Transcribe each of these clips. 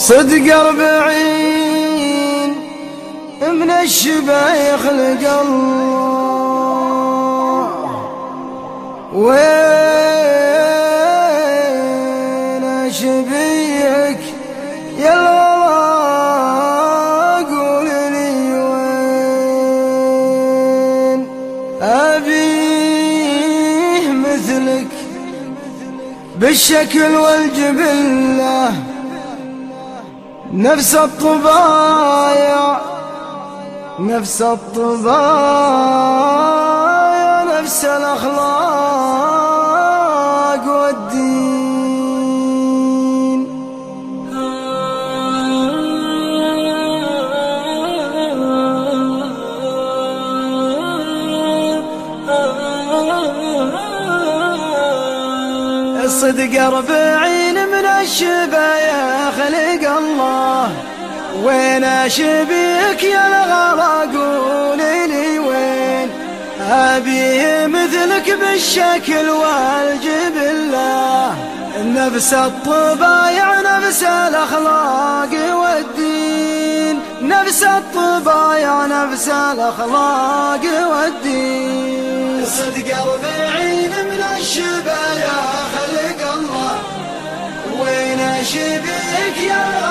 صدق أربعين من الشبايخ خلق وين شبيك يا الله قول لي وين أبيه مثلك بالشكل والجبله نفس الطبايع نفس الطبايع نفس الأخلاق والدين. الصدق أربعين من الشبايا خلق الله. وين اشبيك يا الغلا قولي لي وين؟ أبيه مثلك بالشكل والجبله نفس الطبايع نفس الأخلاق والدين. نفس الطبايع نفس الأخلاق والدين. صدق أربعين من الشبايا خلق الله وين اشبيك يا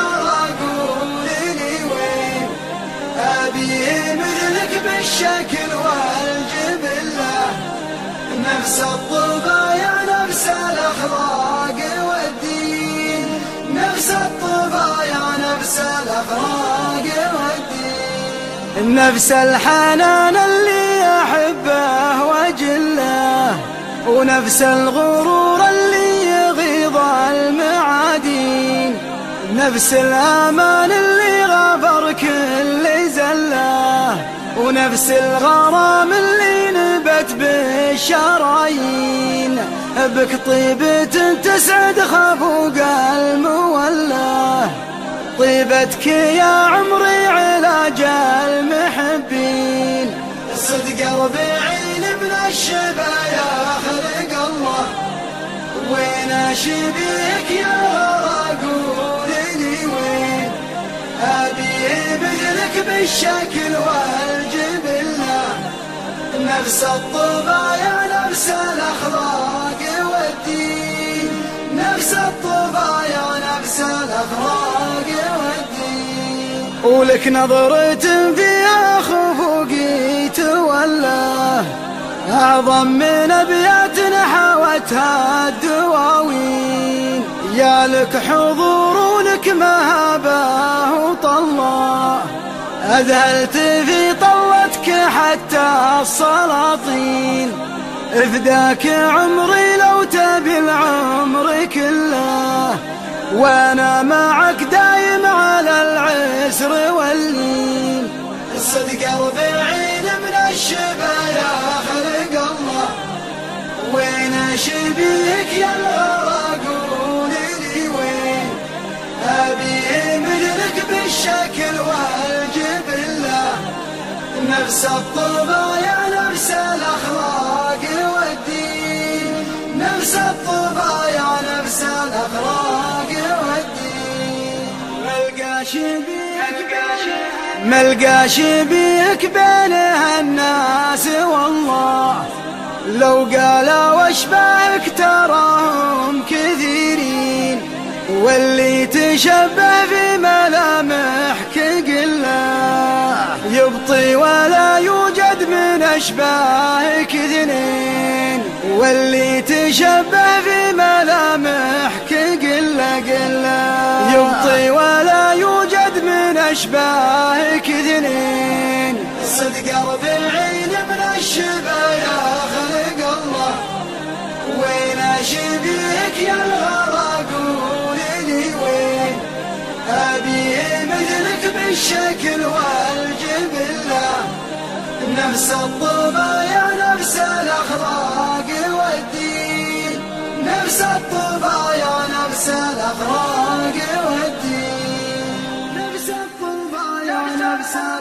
بالشكل والجبلة نفس الطبايع نفس الأخلاق والدين. نفس الطبايع نفس الأخلاق والدين. نفس الحنان اللي أحبه وجله. ونفس الغرور نفس الأمان اللي غفر كل زله ونفس الغرام اللي نبت بالشرايين. بك طيبة تسعد خفوق المولاه طيبتك يا عمري علاج المحبين. صدق أربعين من الشبايا خلق الله. وين شبيك يا قول بالشكل والجمال نفس الطبايع نفس الأخلاق والدين. نفس الطبايع نفس الأخلاق والدين. ولك نظرة فيها خفوقي تولى أعظم من أبيات حوتها الدواوين. يا لك حضور ولك مهابة وطلّى أذهلت في طلتك حتى السلاطين افداك عمري لو تبي العمر كله وأنا معك دايم على العسر واللين. الصدق أربعين من الشبايا خلق الله وين شبيك يا الغرق نفس الطبايع نفس الأخلاق والدين. نفس الطبايع نفس الأخلاق والدين. ملقاش بيك ملقاش بيك بين الناس والله. لو قالوا واشباهك تراهم كثيرين. واللي تشبه في ملامحك يبطي ولا يوجد من أشباهك اثنين واللي تشبه في ملامحك قلة قلة. يبطي ولا يوجد من أشباهك اثنين صدق أربعين من الشبايا خلق الله. وين أشبيك يا الغرق قولي لي وين. أبي مثلك بالشكل والجبلة شمس الطوبى يا نفس الأخلاق والدين. نفس الطوبى يا نفس الأخلاق والدين. نفس الطوبى يا نفس الأخلاق